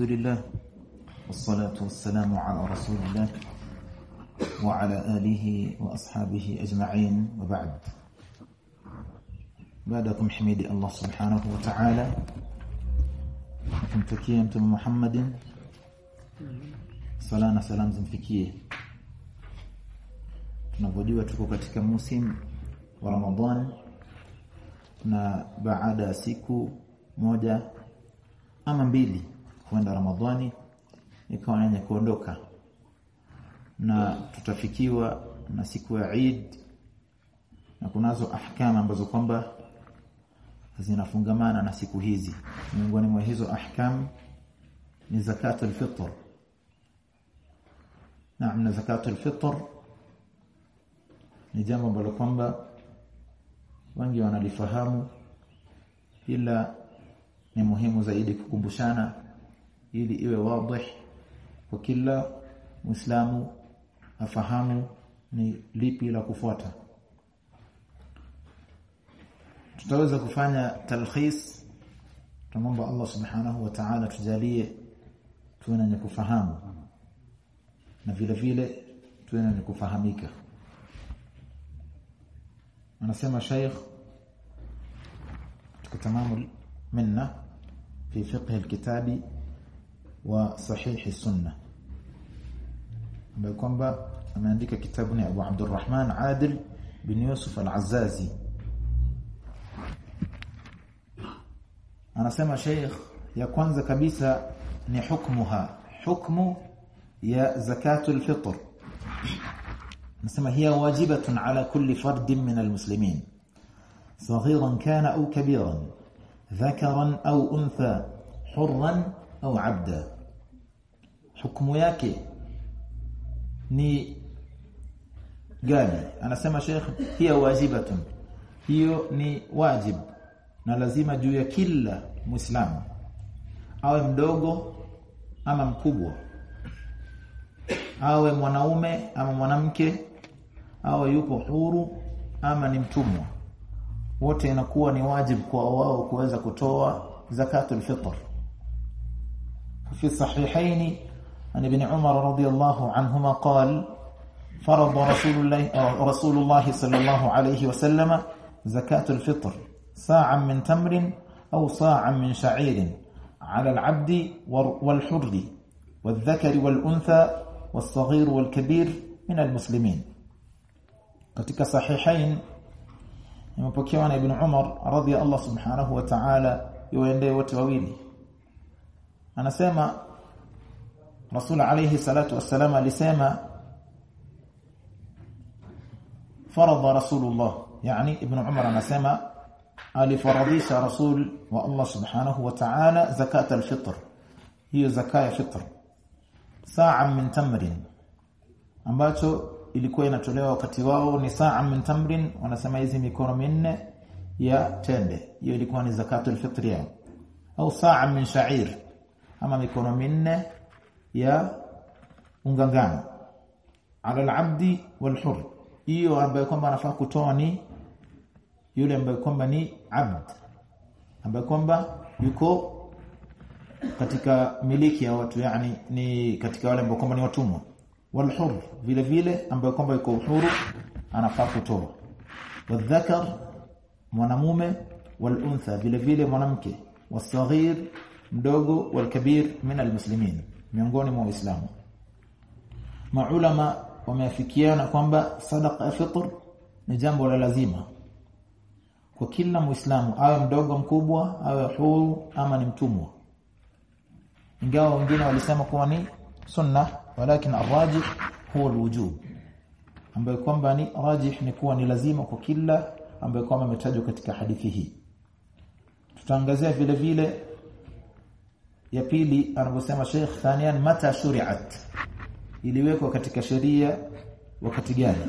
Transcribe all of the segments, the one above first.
الحمد لله والصلاة والسلام على رسول الله وعلى آله وأصحابه أجمعين وبعد. بعدكم حميد الله سبحانه وتعالى. كنت كيمت محمد. صلاة سلام زنفكيه نبدي وتكوك موسم ورمضان نبعد سيكو موجة أمام mbili kwenda Ramadhani ikawa yenye kuondoka. Na tutafikiwa na siku ya Eid na kunazo ahkama ambazo kwamba zinafungamana na siku hizi. Miongoni mwa hizo ahkam ni zakat al-fitr naam na zakat al-fitr ni jambo ambalo kwamba wengi wanalifahamu ila ni muhimu zaidi kukumbushana ili iwe wazi kwa kila muislamu afahamu ni lipi la kufuata. Tutaweza kufanya talkhis. Tunamwomba Allah subhanahu wa ta'ala tujalie tuwe na kufahamu na vile vile tuwe na kufahamika anasema Sheikh tukatamamu tamamu minna fi fiqh alkitabi wa sahih sunna ambaye kwamba ameandika kitabu ni Abu Abdurrahman Adil bin Yusuf al-Azzazi anasema Sheikh ya kwanza kabisa ni hukmuha hukmu ya zakatul fitr anasema hiya wajibatun ala kulli fardin min almuslimin صغيرا كان أو كبيرا ذكرا أو أنثى حرا au abda. Hukumu yake ni gani? Anasema sheikh hiya wajibatun. Hiyo ni wajib na lazima juu ya kila muislamu awe mdogo ama mkubwa awe mwanaume ama mwanamke awe yupo huru ama ni mtumwa. Wote inakuwa ni wajibu kwa wao kuweza kutoa zakatul fitr. في الصحيحين عن ابن عمر رضي الله عنهما قال فرض رسول الله رسول الله صلى الله عليه وسلم زكاة الفطر ساعا من تمر أو صاعا من شعير على العبد والحر والذكر والأنثى والصغير والكبير من المسلمين. كتك صحيحين يمبكيوان ابن عمر رضي الله سبحانه وتعالى يوين ديوت وويلي anasema Rasul alayhi salatu wassalam alisema farada Rasulullah yani ibn Umar anasema alifaradhisha Rasul wa Allah subhanahu wa ta'ala zakat al-fitr hiyo zaka ya fitr saa min tamrin ambacho ilikuwa inatolewa wakati wao ni saa min tamrin wanasema hizi mikono minne ya tende hiyo ilikuwa ni zakatul fitr yao au saa min sha'ir ama mikono minne ya ungangano. Ala al-abdi hiyo ambayo kwamba anafaa kutoa ni yule ambaye kwamba ni abd. Ambaye kwamba yuko katika miliki ya watu yani ni katika wale ambao kwamba ni watumwa. Walhur vile vile ambaye kwamba yuko uhuru anafaa kutoa. Wadhakar mwanamume. Waluntha vile vile mwanamke. Wasaghir mdogo wal kabir min almuslimin miongoni mwa waislamu. Maulama wameafikiana kwamba sadaqa ya fitr ni jambo la lazima kwa kila muislamu awe mdogo mkubwa awe huru ama ni mtumwa. Ingawa wengine walisema kuwa ni sunna walakin arrajih huwa alwujub ambayo kwamba ni rajih ni kuwa ni lazima kwa kila ambayo kwamba ametajwa katika hadithi hii. Tutaangazia vile vile ya pili anavyosema Sheikh thanian mata shuri'at iliwekwa katika sheria wakati gani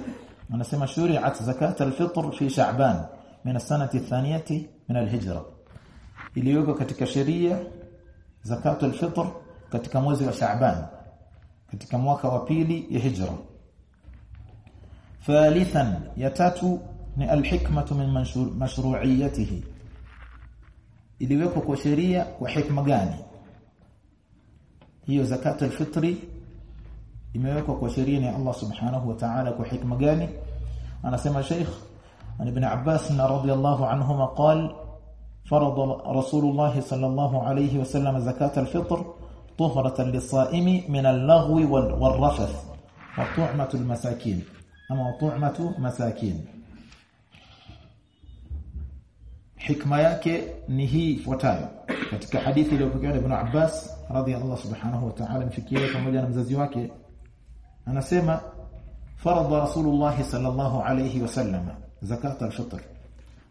anasema shuri'at zakat al-fitr fi sha'ban min as-sanati ath-thaniyati min al-hijra iliwekwa katika sheria zakat al-fitr katika mwezi wa Shaaban katika mwaka wa pili ya hijra thalithan ya tatu ni al-hikmatu min mashru'iyatihi iliwekwa kwa sheria kwa hikma gani hiyo zakat al-fitri imewekwa kwa sheria ya Allah subhanahu wa ta'ala kwa hikma gani anasema Sheikh Ibn Abbas radhiyallahu anhuma قال فرض رسول الله صلى الله عليه وسلم زكاة الفطر طهرة للصائم من اللغو والرفث وطعمة المساكين أما طعمة مساكين hikma yake ni hii ifuatayo. Katika hadithi iliyopokewa Ibn Abbas radhiyallahu subhanahu wa ta'ala mfikie pamoja na mzazi wake anasema faradha rasulullah sallallahu alayhi wasallam zakat al-fitr.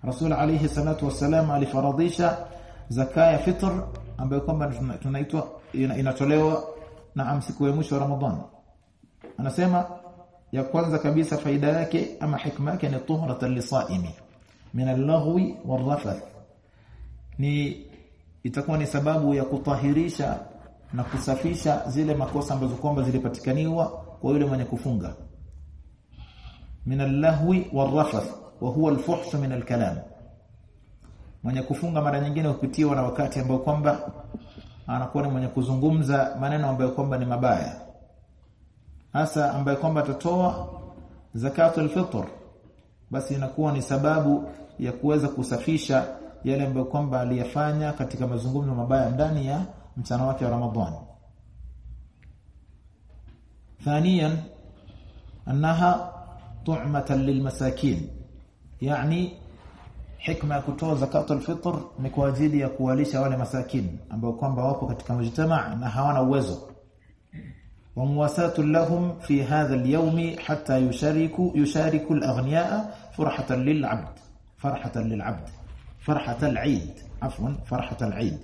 Rasul alayhi salatu wasalam alifaradhisha zaka ya fitr ambayo kwamba tunaitwa inatolewa na siku ya mwisho wa Ramadhani anasema ya kwanza kabisa faida yake ama hikma yake ni tuhratan lisaimi min al-laghwi war-rafath ni itakuwa ni sababu ya kutahirisha na kusafisha zile makosa ambazo kwamba zilipatikaniwa kwa yule mwenye kufunga. Min al-lahwi war-rafath wa huwa al-fuhsh min al-kalam. Mwenye kufunga mara nyingine hupitiwa na wakati ambao kwamba anakuwa ni mwenye kuzungumza maneno ambayo kwamba ni mabaya. Hasa ambayo kwamba atatoa zakatul fitr basi inakuwa ni sababu ya kuweza kusafisha yale ambayo kwamba aliyafanya katika mazungumzo mabaya ndani ya mchana wake wa Ramadhani. Thaniyan annaha tu'matan lilmasakin. Yani hikma ya kutoa zakatul fitr ni kwa ajili ya kuwalisha wale masakin ambao kwamba wapo katika mjitamaa na hawana uwezo ومواساة لهم في هذا اليوم حتى يشاركوا يشاركوا الأغنياء فرحة للعبد فرحة للعبد فرحة العيد عفوا فرحة العيد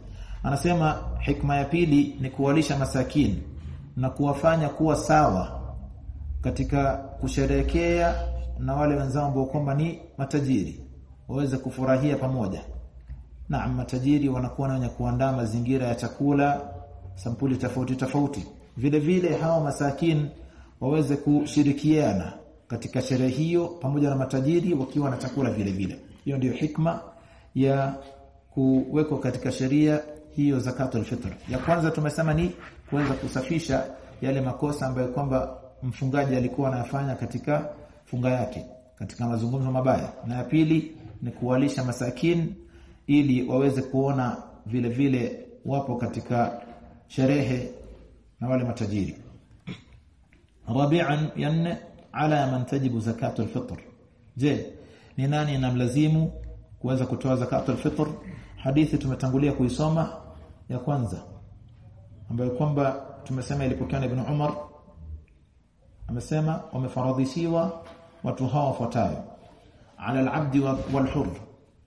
anasema hikma ya pili ni kuwalisha masakin na kuwafanya kuwa sawa katika kusherekea na wale wenzao ambao kwamba ni matajiri waweze kufurahia pamoja naam matajiri wanakuwa wenye kuandaa mazingira ya chakula sampuli tofauti tofauti vile vile hawa masakin waweze kushirikiana katika sherehe hiyo pamoja na matajiri wakiwa na chakula vile vile. Hiyo ndiyo hikma ya kuwekwa katika sheria hiyo zakatul fitr. Ya kwanza tumesema ni kuweza kusafisha yale makosa ambayo kwamba mfungaji alikuwa anayafanya katika funga yake katika mazungumzo mabaya. Na ya pili ni kuwalisha masakin ili waweze kuona vile vile wapo katika sherehe na wale matajiri. Rabi'an yan ala man tajibu zakatu al-fitr. Je ni nani namlazimu kuweza kutoa zakatu al-fitr? Hadithi tumetangulia kuisoma ya kwanza ambayo kwamba tumesema ilipokea na Ibn Umar. Amesema wamefaradhishiwa watu hawa wafuatayo. Ala alabd walhur wal-hur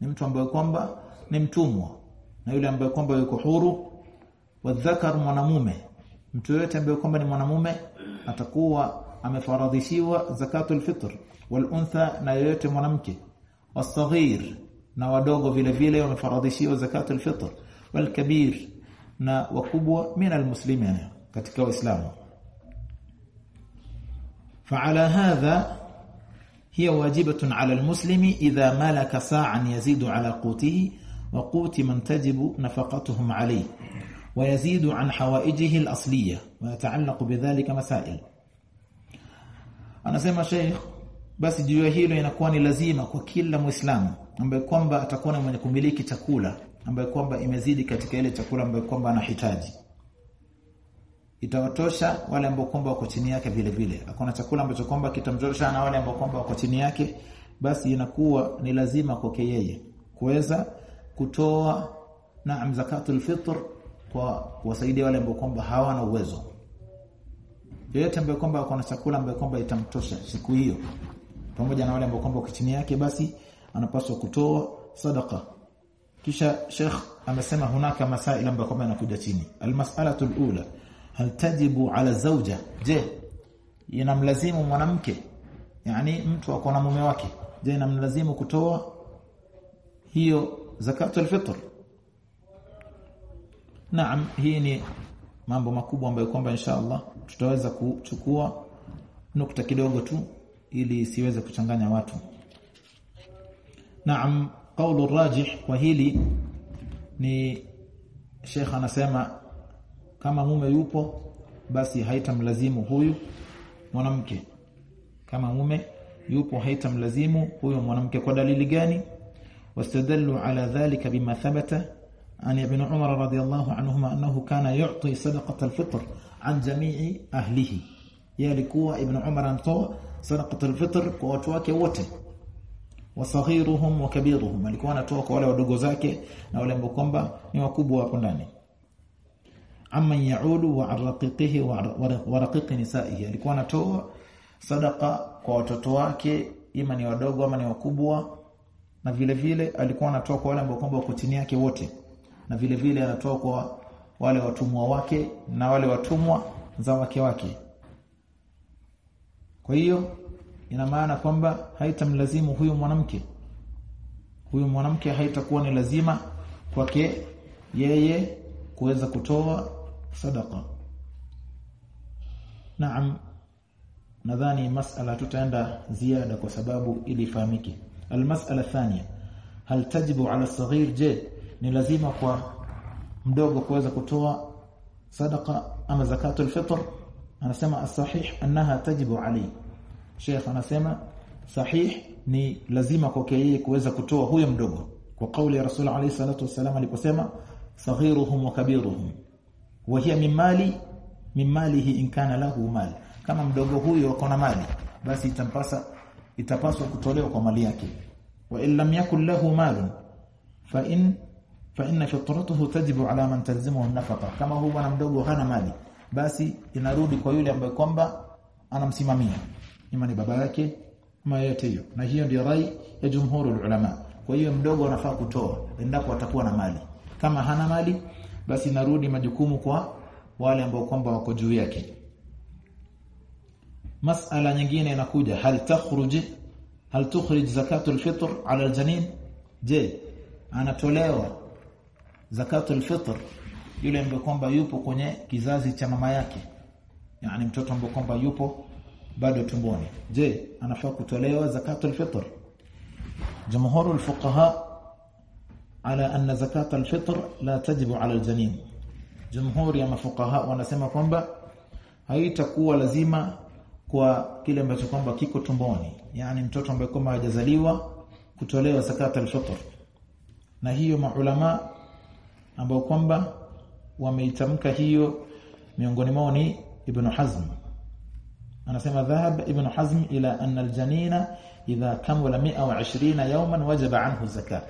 ni mtu ambaye kwamba ni mtumwa na yule ambaye kwamba yuko huru. Wadhakar mwanamume mtu yote ambaye kwamba ni mwanamume atakuwa amefaradhishiwa zakatul fitr wal untha na yote mwanamke wasaghir na wadogo vile vile wamefaradhishiwa zakatul fitr wal kabir na wakubwa min almuslimin katika waislamu فعلى هذا هي واجبة على المسلم إذا ملك ساعا يزيد على قوته وقوت من تجب نفقتهم عليه ويزيد عن حوائجه الأصلية ويتعلق بذلك مسائل anasema Sheikh basi juu ya hilo inakuwa ni lazima kwa kila Muislamu ambaye kwamba atakuwa mwenye kumiliki chakula ambaye kwamba imezidi katika ile chakula ambaye kwamba anahitaji itawatosha wale ambao kwamba wako chini yake vile vile akona chakula ambacho kwamba kitamtosha na wale ambao kwamba wako chini yake basi inakuwa ni lazima kwake yeye kuweza kutoa na zakatul fitr kwa kuwasaidia wale ambao kwamba hawana uwezo. Yeyote ambaye kwamba ako na chakula ambaye kwamba itamtosha siku hiyo pamoja na wale ambao kwamba chini yake basi anapaswa kutoa sadaka kisha Sheikh amesema hunaka masail ambayo kwamba yanakuja chini. Almas'alatu alula hal tajibu ala zawja? Je inamlazimu mwanamke yani mtu ako na mume wake je inamlazimu kutoa hiyo zakatul fitr Naam hii ni mambo makubwa ambayo kwamba inshallah tutaweza kuchukua nukta kidogo tu ili siweze kuchanganya watu. Naam kaulu rajih kwa hili ni Sheikh anasema kama mume yupo basi haitamlazimu huyu mwanamke. Kama mume yupo haitamlazimu huyo mwanamke. Kwa dalili gani? Wastadallu ala dhalika bima thabata an ابن عمر رضي الله عنهما انه كان يعطي صدقه الفطر عن جميع اهله yalikuwa ابن عمر sadaqata صدقه الفطر wote wasaghiruhum wa kabiruhum alikuwa anatoa kwa wale wadogo zake na wale ambao ni wakubwa hapo ndani amma yaulu wa raqiqihi wa raqiqi nisaihi alikuwa anatoa sadaka kwa watoto wake ima ni wadogo ama ni wakubwa na vile vile alikuwa anatoa kwa wale yake wote na vile vile anatoa kwa wale watumwa wake na wale watumwa za wake wake. Kwa hiyo ina maana kwamba haitamlazimu huyu mwanamke. Huyu mwanamke haitakuwa ni lazima kwake yeye kuweza kutoa sadaka naam nadhani masala tutaenda ziada kwa sababu ili ifahamike almas'ala thania hal tajibu ala saghir? Je ni lazima kwa mdogo kuweza kutoa sadaqa ama zakatul fitr. Anasema as-sahih annaha tajibu alayhi. Sheikh anasema sahih ni lazima kwake yeye kuweza kutoa huyo mdogo. Kwa kauli ya Rasul alayhi salatu wasallam aliposema saghiruhum wa kabiruhum. Wa hiya min mali min malihi in kana lahu mal. Kama mdogo huyo akona mali basi itampasa itapaswa kutolewa kwa mali yake. Wa in lam yakul lahu malun fa in fa inna fitratuhu tajibu ala man talzimuhu nafaqa kama huyu bwana mdogo hana mali basi inarudi kwa yule ambaye kwamba anamsimamia. Ima ni baba yake ama yote hiyo. Na hiyo ndio rai ya jumhurul ulama. Kwa hiyo mdogo anafaa kutoa endapo atakuwa na mali. Kama hana mali basi narudi majukumu kwa wale ambao kwamba wako juu yake. Masala nyingine inakuja. Hal takhruj hal tukhrij zakatul fitr ala aljanin je anatolewa zakatul fitr yule ambaye kwamba yupo kwenye kizazi cha mama yake. Yani mtoto ambaye kwamba yupo bado tumboni. Je anafaa kutolewa zakatul fitr? Jumhuru alfuqaha ala anna zakatul fitr la tajibu ala aljanin. Jumhuri ya mafuqaha wanasema kwamba haitakuwa lazima kwa kile ambacho kwamba kiko tumboni. Yani mtoto ambaye kwamba hajazaliwa kutolewa zakatul fitr. Na hiyo maulama ambao kwamba wameitamka hiyo miongoni mwao ni ibn Hazm. Anasema dhahab ibn Hazm ila anna aljanina idha kamala 120 yawman wajaba anhu zakat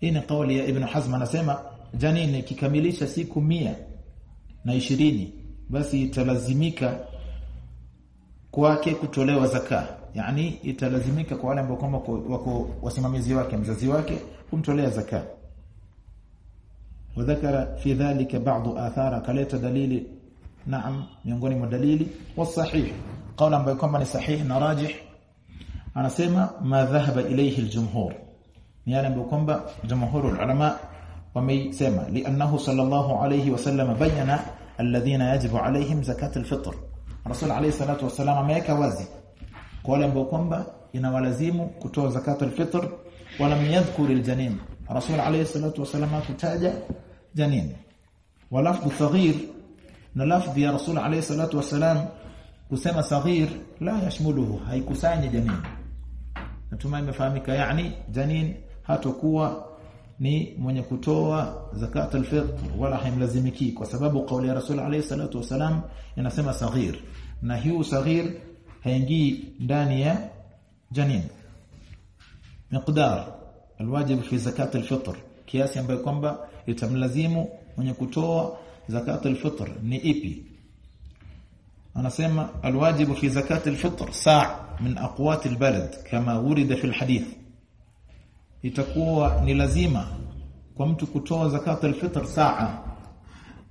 hii ni kauli ya ibn Hazm anasema janini kikamilisha siku mia na ishirini basi italazimika kwake kutolewa zaka. Yani italazimika kwa wale ambao kwamba wako wasimamizi wake mzazi wake kumtolea zaka wadhakara fi dhalika ba'd athara kaleta dalili naam miongoni mwa dalili. Wasahih kauli ambayo kwamba ni sahih na rajih anasema ma dhahaba ilayhi aljumhur. Ni yale ambayo kwamba jumhur ulama wameisema li'annahu sallallahu alayhi wasallam bayana alladhina yajibu alayhim zakat alfitr. Rasul alayhi salatu wasallam ameweka wazi kwa wale ambao kwamba inawalazimu kutoa zakat alfitr walam yadhkur aljanim rasul alayhi salatu wasallam kutaja janin walafdhu saghir na lafdhi ya rasul alayhi salatu wasalam kusema saghir la yashmuluhu haikusanyi janin natumai imefahamika yani janin hatakuwa ni mwenye kutoa zakat alfitr wala haimlazimiki kwa sababu kauli ya rasul alayhi salatu wasalam inasema saghir. Na hiyo saghir haingii ndani ya janin miqdar alwajib fi zakat alfitr kiasi ambayo kwamba itamlazimu mwenye kutoa zakat alfitr. Ni ipi? Anasema alwajibu fi zakat alfitr saa min aqwat albalad kama wurida fi alhadith. Itakuwa ni lazima kwa mtu kutoa zakat alfitr saa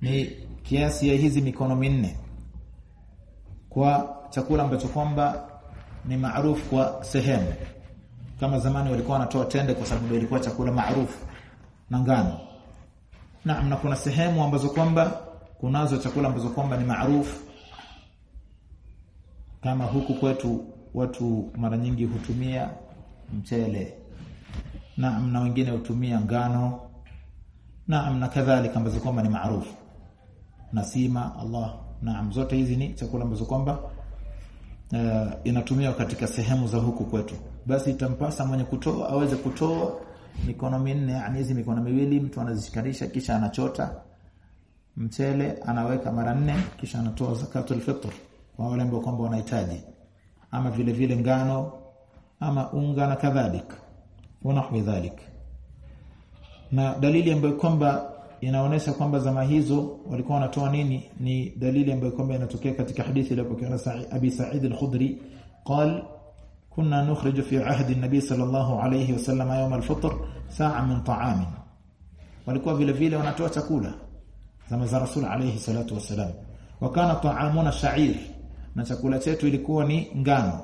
ni kiasi ya hizi mikono minne kwa chakula ambacho kwamba ni maarufu kwa sehemu. Kama zamani walikuwa wanatoa tende kwa sababu ilikuwa chakula maarufu na ngano naam na kuna sehemu ambazo kwamba kunazo chakula ambazo kwamba ni maarufu kama huku kwetu watu mara nyingi hutumia mchele. Na na wengine hutumia ngano. Na na kadhalika ambazo kwamba ni maarufu nasima Allah. Naam zote hizi ni chakula ambazo kwamba uh, inatumiwa katika sehemu za huku kwetu. Basi itampasa mwenye kutoa aweze kutoa mikono minne yani hizi mikono miwili mtu anazishikanisha kisha anachota mchele anaweka mara nne kisha anatoa zakatul fitr kwa wale ambao kwamba wanahitaji ama vile vile ngano ama unga na kadhalik wanahwi dhalik na dalili ambayo kwamba inaonesha kwamba zama hizo walikuwa wanatoa nini ni dalili ambayo kwamba inatokea katika hadithi iliyopokewa na Abi Sa'id al-Khudri قال كنا نخرج في عهد النبي صلى الله عليه وسلم يوم الفطر ساعة من طعام. ولكوا في لفيلة ونتوى تقولة زما رسول عليه الصلاة والسلام وكان طعامنا شعير الشعير نتقولتات ولكواني نغانو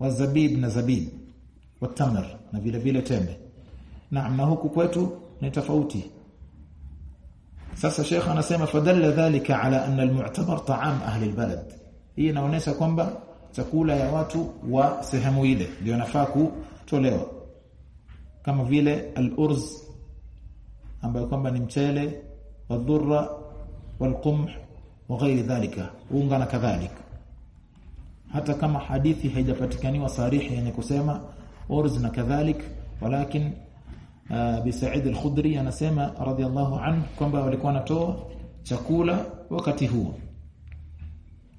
والزبيب نزبيب والتمر نفيلة فيلة تامة نعم نهوك كويتو نتفوتي ساسا شيخ أنا سيما فدل ذلك على أن المعتبر طعام أهل البلد هي نونيسة كومبا chakula ya watu wa sehemu ile. Ndio nafaa kutolewa. Kama vile al-urz ambayo kwamba ni mchele wadhurra walqumh wa ghairi unga na kadhalika. Hata kama hadithi haijapatikaniwa sarihi yenye kusema urz na kadhalik walakin Bi Sa'id al-Khudri anasema radhiallahu anhu kwamba walikuwa wanatoa chakula wakati huo.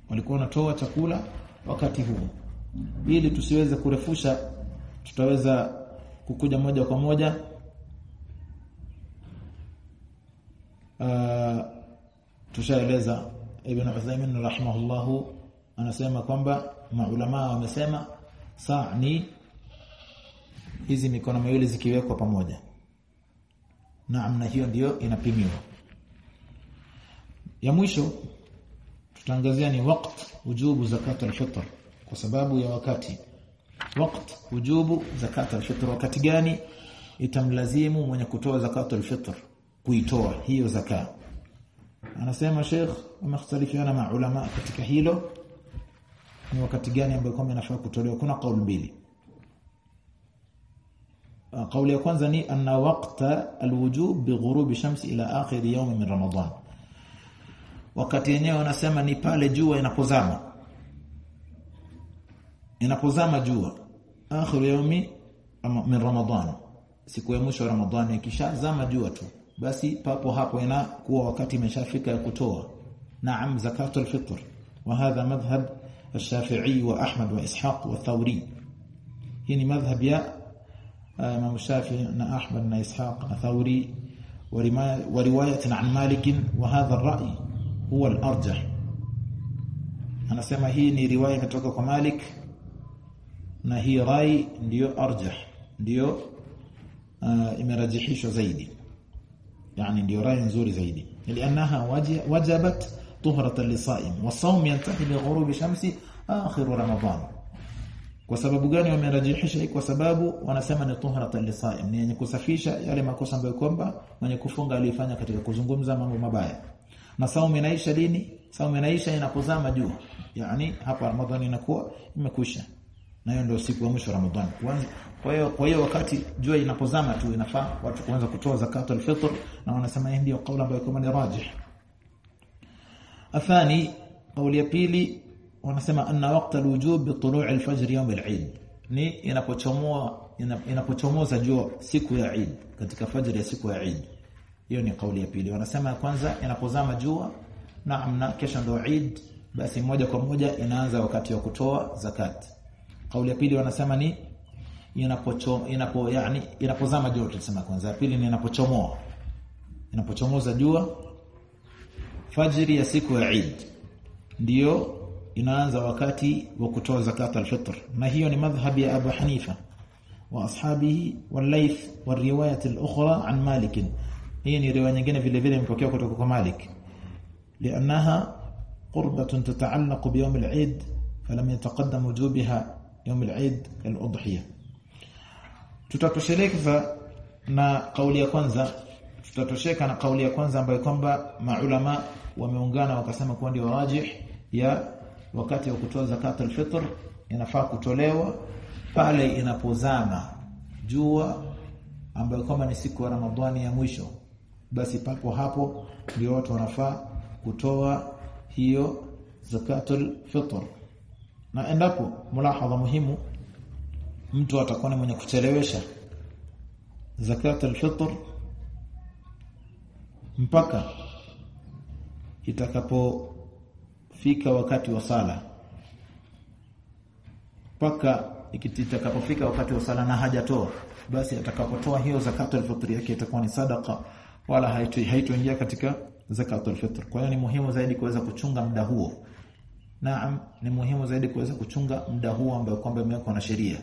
Walikuwa wanatoa chakula wakati huo. Ili tusiweze kurefusha tutaweza kukuja moja kwa moja. Uh, tushaeleza Ibn Uthaymeen rahimahullahu anasema kwamba maulama wamesema saa ni hizi mikono miwili zikiwekwa pamoja. Naam na hiyo ndiyo inapimiwa. Ya mwisho tutaangazia ni waqt wujubu zakat al-fitr kwa sababu ya wakati waqt wujubu zakat al-fitr wakati gani itamlazimu mwenye kutoa zakat al-fitr kuitoa hiyo zaka anasema Sheikh wamekhtalifiana ma ulama katika hilo ni wakati gani ambayo kama inafaa kutolewa kuna kauli mbili قول ya kwanza ni anna waqta alwujub bighurub shams ila akhir yawm min ramadan Wakati yenyewe wanasema ni pale jua inapozama inapozama jua akhir yawmi min ramadan siku ya mwisho ramadhani ikishazama jua tu basi papo hapo inakuwa wakati imeshafika ya kutoa naam zakatul fitr وهذا مذهب الشافعي واحمد واسحاق والثوري هي مذهب يا امام الشافعي نا احمد نا اسحاق نا ثوري وروايه عن مالك وهذا الراي huwa al-arjah. Anasema hii ni riwaya kutoka kwa Malik na hii rai ndiyo arjah ndiyo uh, imerajihishwa zaidi. Yani ndiyo rai nzuri zaidi. Lianaha wajabat tuhratan lisaim wa sawm yantahi bi ghurub shamsi akhir ramadan. Kwa sababu gani wamerajihisha? Hii kwa sababu wanasema ni tuhratan lisaim ni kusafisha yale makosa ambayo kwamba mwenye kufunga alifanya katika kuzungumza mambo mabaya na saumu inaisha lini? Saumu inaisha inapozama jua yani hapa ramadhani inakuwa imekwisha. Na hiyo ndio siku ya mwisho ramadhani. Kwa hiyo kwa hiyo wakati jua inapozama tu inafaa watu kuanza kutoa zakatul fitr na wanasema hii ndio kauli ambayo kama ni rajih. Athani kauli ya pili wanasema anna waqta alwujub bi tulu' alfajr yawm al-eid ni inapochomoa inapochomoza jua siku ya Eid katika fajr ya siku ya Eid hiyo ni kauli ya pili. Wanasema ya kwanza inapozama jua na kesho ndio Eid basi moja kwa moja inaanza wakati wa kutoa zakat. Kauli ya pili wanasema ni inapocho inapo yani inapozama jua tunasema kwanza. Ya pili ni inapochomoa. Inapochomoza jua fajiri ya siku ya Eid ndio inaanza wakati wa kutoa zakat al-fitr. Na hiyo ni madhhabi ya Abu Hanifa wa ashabihi wal-Layth wa riwayat al-ukhra an Malik hii ni riwaya nyingine vile vile imepokea kutoka kwa Malik. Lianaha qurbatun tataallaqu bi yawm al-Eid falam yataqaddam wujubiha yawm al-Eid al-udhiyah tutatosheleka na kauli ya kwanza tutatosheka na kauli ya kwanza ambayo kwamba maulama wameungana wakasema kwa ndio wajih ya wakati wa kutoa zakat al-fitr inafaa kutolewa pale inapozama jua ambayo kama ni siku ya Ramadhani ya mwisho basi papo hapo ndio watu wanafaa kutoa hiyo zakatul fitr. Na endapo mulahadha muhimu mtu atakuwa ni mwenye kuchelewesha zakatul fitr mpaka itakapofika wakati wa sala. Mpaka ikitakapofika wakati wa sala na hajatoa basi atakapotoa hiyo zakatul fitr yake itakuwa ni sadaka wala haitoingia katika zakatul fitr. Kwa hiyo ni muhimu zaidi kuweza kuchunga muda huo. Naam ni muhimu zaidi kuweza kuchunga muda huo ambao kwamba imewekwa na sheria.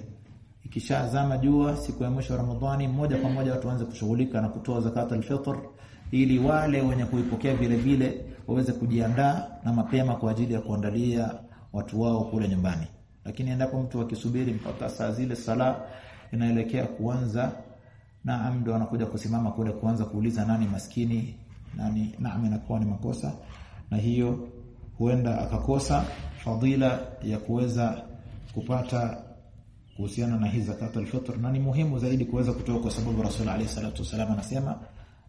Ikishazama jua siku ya mwisho wa Ramadhani moja kwa moja watu waanze kushughulika na kutoa zakatul fitr ili wale wenye kuipokea vile vile waweze kujiandaa na mapema kwa ajili ya kuandalia watu wao kule nyumbani. Lakini endapo mtu akisubiri mpaka saa zile sala inaelekea kuanza naam ndo anakuja kusimama kule kuanza kuuliza nani maskini nani naam inakuwa ni makosa. Na hiyo huenda akakosa fadhila ya kuweza kupata kuhusiana na hii zakat al-fitr. Na ni muhimu zaidi kuweza kutoa kwa sababu Rasul alayhi salatu wasallam anasema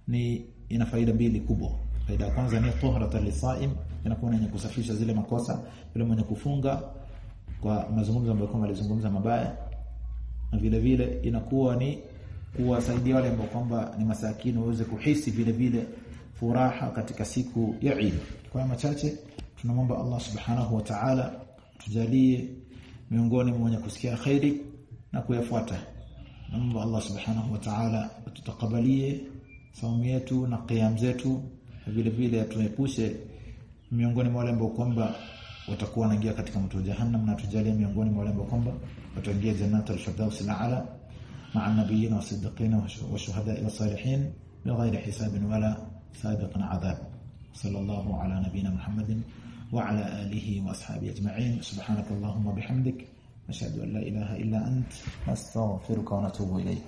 ni ina faida mbili kubwa. Faida ya kwanza ni tahara lisaim inakuwa ni kusafisha zile makosa yule mwenye kufunga kwa mazungumzo ambayo kama alizungumza mabaya. Na vile vile inakuwa ni kuwasaidia wale ambao kwamba ni masakini waweze kuhisi vile vile furaha katika siku ya Eid. Kwa machache tunamwomba Allah subhanahu wa ta'ala tujalie miongoni mwa wenye kusikia khairi na kuyafuata. Naomba Allah subhanahu wa ta'ala tutakabalie saumu yetu na qiyam zetu vile vile atuepushe miongoni mwa wale ambao kwamba watakuwa wanaingia katika moto wa jahannam na tujalie miongoni mwa wale ambao kwamba wataingia jannatul firdaus ala مع النبيين والصديقين والشهداء والصالحين بغير حساب ولا سابق عذاب. صلى الله على نبينا محمد وعلى آله وأصحابه أجمعين. سبحانك اللهم وبحمدك. نشهد أن لا إله إلا أنت. نستغفرك ونتوب إليك.